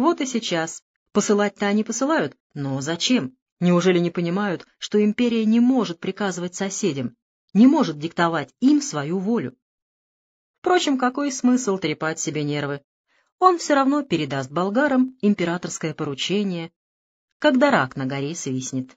Вот и сейчас. Посылать-то они посылают, но зачем? Неужели не понимают, что империя не может приказывать соседям, не может диктовать им свою волю? Впрочем, какой смысл трепать себе нервы? Он все равно передаст болгарам императорское поручение, когда рак на горе свистнет.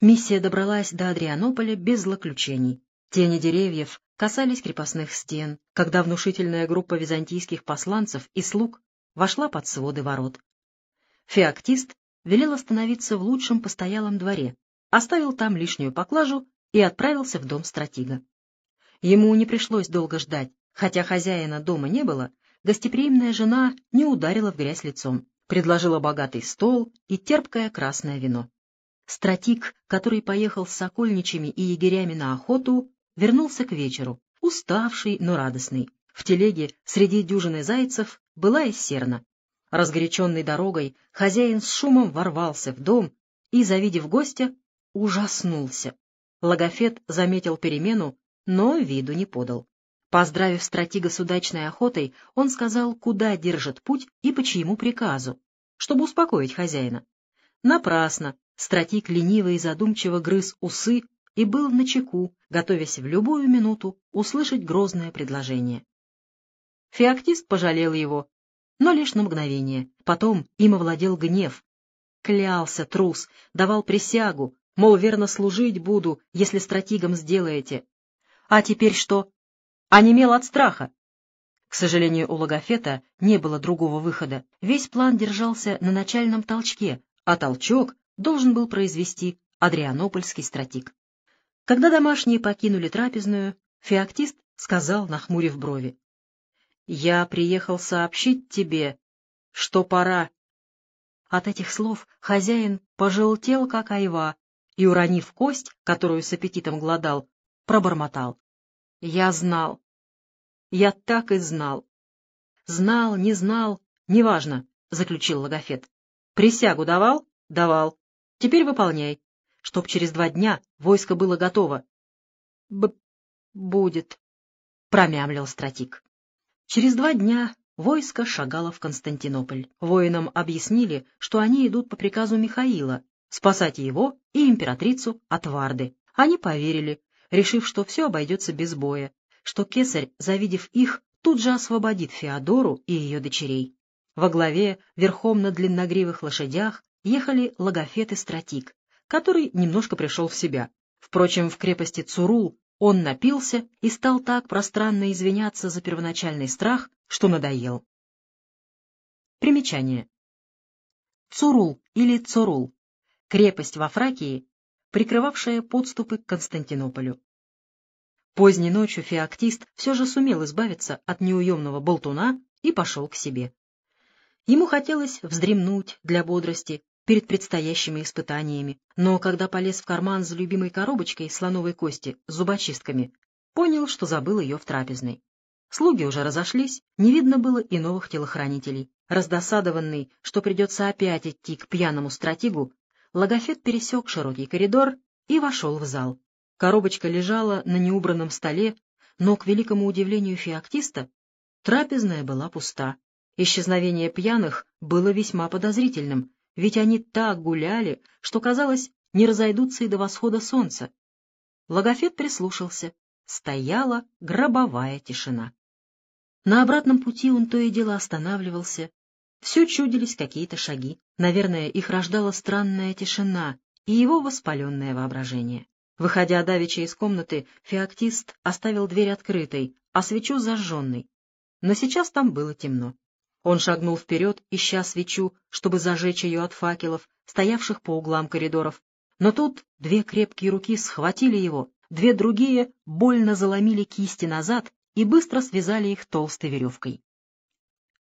Миссия добралась до Адрианополя без злоключений. Тени деревьев касались крепостных стен, когда внушительная группа византийских посланцев и слуг вошла под своды ворот. Феоктист велел остановиться в лучшем постоялом дворе, оставил там лишнюю поклажу и отправился в дом стратега. Ему не пришлось долго ждать, хотя хозяина дома не было, гостеприимная жена не ударила в грязь лицом, предложила богатый стол и терпкое красное вино. Стратик, который поехал с сокольничьими и егерями на охоту, вернулся к вечеру, уставший, но радостный. В телеге среди дюжины зайцев была и серна. Разгоряченный дорогой, хозяин с шумом ворвался в дом и, завидев гостя, ужаснулся. Логофет заметил перемену, но виду не подал. Поздравив стратега с удачной охотой, он сказал, куда держит путь и по чьему приказу, чтобы успокоить хозяина. Напрасно. Стратик лениво и задумчиво грыз усы и был начеку, готовясь в любую минуту услышать грозное предложение. Феоктист пожалел его, но лишь на мгновение. Потом им овладел гнев. Клялся трус, давал присягу, мол, верно служить буду, если стратигом сделаете. А теперь что? Онемел от страха. К сожалению, у Логофета не было другого выхода. Весь план держался на начальном толчке, а толчок должен был произвести Адрианопольский стратик. Когда домашние покинули трапезную, феоктист сказал, нахмурив брови, «Я приехал сообщить тебе, что пора». От этих слов хозяин пожелтел, как айва, и, уронив кость, которую с аппетитом глодал, пробормотал. Я знал. Я так и знал. Знал, не знал, неважно, — заключил Логофет. Присягу давал? Давал. Теперь выполняй, чтоб через два дня войско было готово. Б будет, — промямлил стратик. Через два дня войско шагало в Константинополь. Воинам объяснили, что они идут по приказу Михаила, спасать его и императрицу от Варды. Они поверили, решив, что все обойдется без боя, что кесарь, завидев их, тут же освободит Феодору и ее дочерей. Во главе, верхом на длинногривых лошадях, ехали Логофет и Стратик, который немножко пришел в себя. Впрочем, в крепости Цурул он напился и стал так пространно извиняться за первоначальный страх, что надоел. Примечание. Цурул или Цурул — крепость во Фракии, прикрывавшая подступы к Константинополю. Поздней ночью феоктист все же сумел избавиться от неуемного болтуна и пошел к себе. Ему хотелось вздремнуть для бодрости перед предстоящими испытаниями, но когда полез в карман за любимой коробочкой слоновой кости с зубочистками, понял, что забыл ее в трапезной. Слуги уже разошлись, не видно было и новых телохранителей. Раздосадованный, что придется опять идти к пьяному стратегу, Логофет пересек широкий коридор и вошел в зал. Коробочка лежала на неубранном столе, но, к великому удивлению феоктиста, трапезная была пуста. Исчезновение пьяных было весьма подозрительным, ведь они так гуляли, что, казалось, не разойдутся и до восхода солнца. Логофет прислушался. Стояла гробовая тишина. На обратном пути он то и дело останавливался, все чудились какие-то шаги. Наверное, их рождала странная тишина и его воспаленное воображение. Выходя давеча из комнаты, феоктист оставил дверь открытой, а свечу зажженной. Но сейчас там было темно. Он шагнул вперед, ища свечу, чтобы зажечь ее от факелов, стоявших по углам коридоров. Но тут две крепкие руки схватили его, две другие больно заломили кисти назад и быстро связали их толстой веревкой.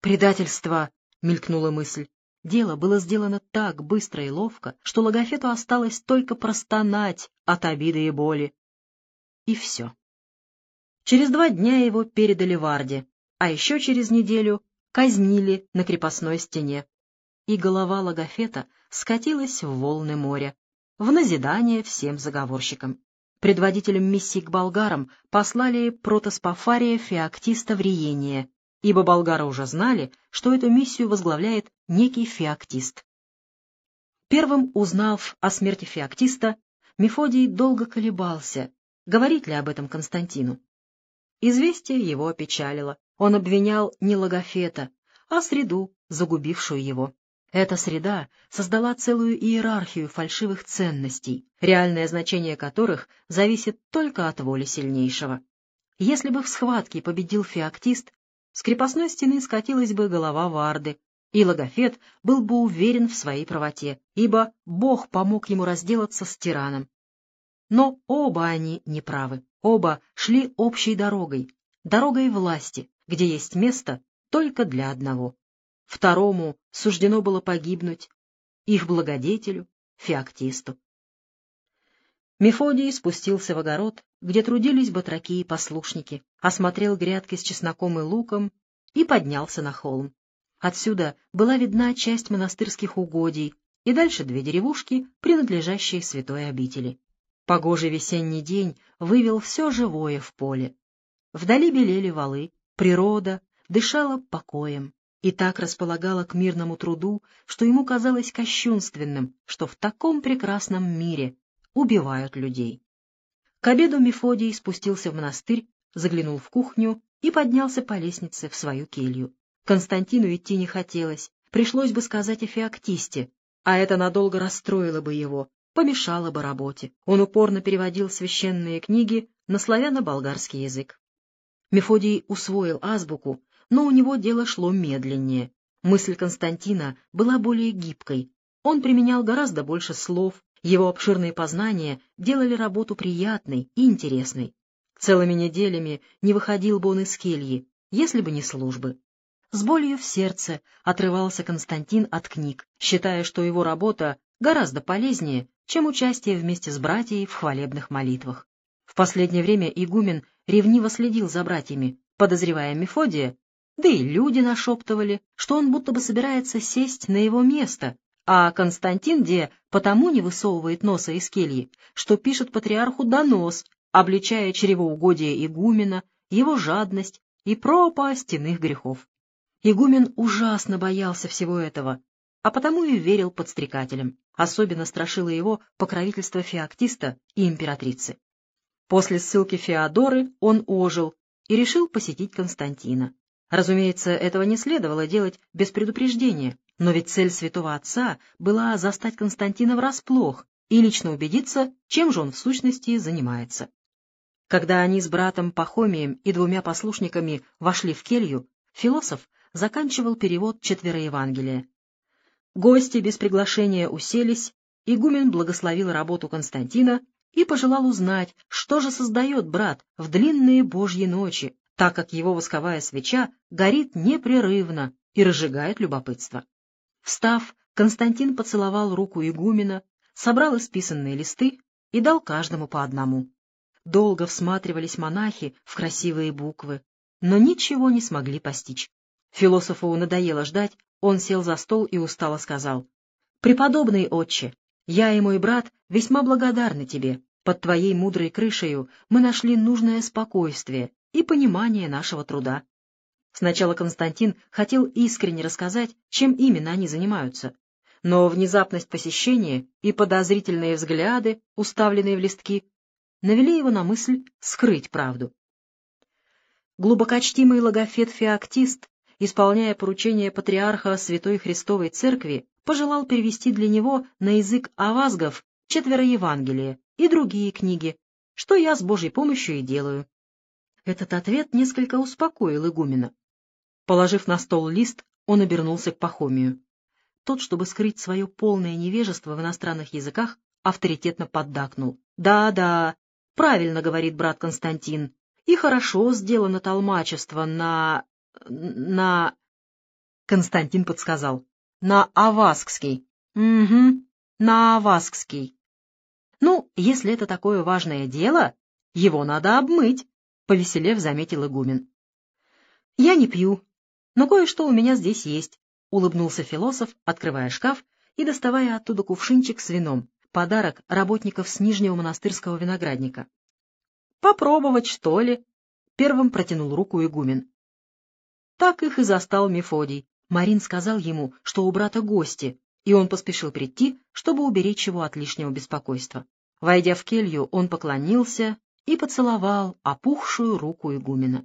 «Предательство!» — мелькнула мысль. Дело было сделано так быстро и ловко, что Логофету осталось только простонать от обиды и боли. И все. Через два дня его передали Варде, а еще через неделю казнили на крепостной стене. И голова Логофета скатилась в волны моря, в назидание всем заговорщикам. Предводителем миссии к болгарам послали протоспофария Феоктиста в Риение, ибо болгары уже знали, что эту миссию возглавляет некий феоктист. Первым узнав о смерти феоктиста, Мефодий долго колебался, говорить ли об этом Константину. Известие его опечалило. Он обвинял не Логофета, а среду, загубившую его. Эта среда создала целую иерархию фальшивых ценностей, реальное значение которых зависит только от воли сильнейшего. Если бы в схватке победил феоктист, с крепостной стены скатилась бы голова Варды, и Логофет был бы уверен в своей правоте, ибо Бог помог ему разделаться с тираном. Но оба они неправы, оба шли общей дорогой, дорогой власти, где есть место только для одного. Второму суждено было погибнуть, их благодетелю, феоктисту. Мефодий спустился в огород, где трудились батраки и послушники, осмотрел грядки с чесноком и луком и поднялся на холм. Отсюда была видна часть монастырских угодий и дальше две деревушки, принадлежащие святой обители. Погожий весенний день вывел все живое в поле. Вдали белели валы, природа дышала покоем и так располагала к мирному труду, что ему казалось кощунственным, что в таком прекрасном мире убивают людей. К обеду Мефодий спустился в монастырь, заглянул в кухню и поднялся по лестнице в свою келью. Константину идти не хотелось, пришлось бы сказать о феоктисте, а это надолго расстроило бы его, помешало бы работе. Он упорно переводил священные книги на славяно-болгарский язык. Мефодий усвоил азбуку, но у него дело шло медленнее. Мысль Константина была более гибкой. Он применял гораздо больше слов, его обширные познания делали работу приятной и интересной. Целыми неделями не выходил бы он из кельи, если бы не службы. С болью в сердце отрывался Константин от книг, считая, что его работа гораздо полезнее, чем участие вместе с братьями в хвалебных молитвах. В последнее время игумен ревниво следил за братьями, подозревая Мефодия, да и люди нашептывали, что он будто бы собирается сесть на его место, а Константин Де потому не высовывает носа из кельи, что пишет патриарху донос, обличая чревоугодие игумена, его жадность и пропасть иных грехов. Игумен ужасно боялся всего этого, а потому и верил подстрекателям. Особенно страшило его покровительство феоктиста и императрицы. После ссылки Феодоры он ожил и решил посетить Константина. Разумеется, этого не следовало делать без предупреждения, но ведь цель святого отца была застать Константина врасплох и лично убедиться, чем же он в сущности занимается. Когда они с братом Пахомием и двумя послушниками вошли в келью, философ заканчивал перевод Евангелия. Гости без приглашения уселись, игумен благословил работу Константина и пожелал узнать, что же создает брат в длинные божьи ночи, так как его восковая свеча горит непрерывно и разжигает любопытство. Встав, Константин поцеловал руку игумена, собрал исписанные листы и дал каждому по одному. Долго всматривались монахи в красивые буквы, но ничего не смогли постичь. Философу надоело ждать, он сел за стол и устало сказал. «Преподобный отче, я и мой брат весьма благодарны тебе. Под твоей мудрой крышею мы нашли нужное спокойствие и понимание нашего труда». Сначала Константин хотел искренне рассказать, чем именно они занимаются, но внезапность посещения и подозрительные взгляды, уставленные в листки, навели его на мысль скрыть правду. Глубокочтимый логофет-феоктист исполняя поручение патриарха Святой Христовой Церкви, пожелал перевести для него на язык авазгов четверо Евангелия и другие книги, что я с Божьей помощью и делаю. Этот ответ несколько успокоил игумена. Положив на стол лист, он обернулся к Пахомию. Тот, чтобы скрыть свое полное невежество в иностранных языках, авторитетно поддакнул. «Да, да, правильно говорит брат Константин, и хорошо сделано толмачество на на... Константин подсказал. На Аваскский. Угу, на Аваскский. Ну, если это такое важное дело, его надо обмыть, повеселев заметил игумен. Я не пью, но кое-что у меня здесь есть, улыбнулся философ, открывая шкаф и доставая оттуда кувшинчик с вином, подарок работников с Нижнего монастырского виноградника. Попробовать, что ли? Первым протянул руку игумен. Так их и застал Мефодий. Марин сказал ему, что у брата гости, и он поспешил прийти, чтобы уберечь его от лишнего беспокойства. Войдя в келью, он поклонился и поцеловал опухшую руку игумена.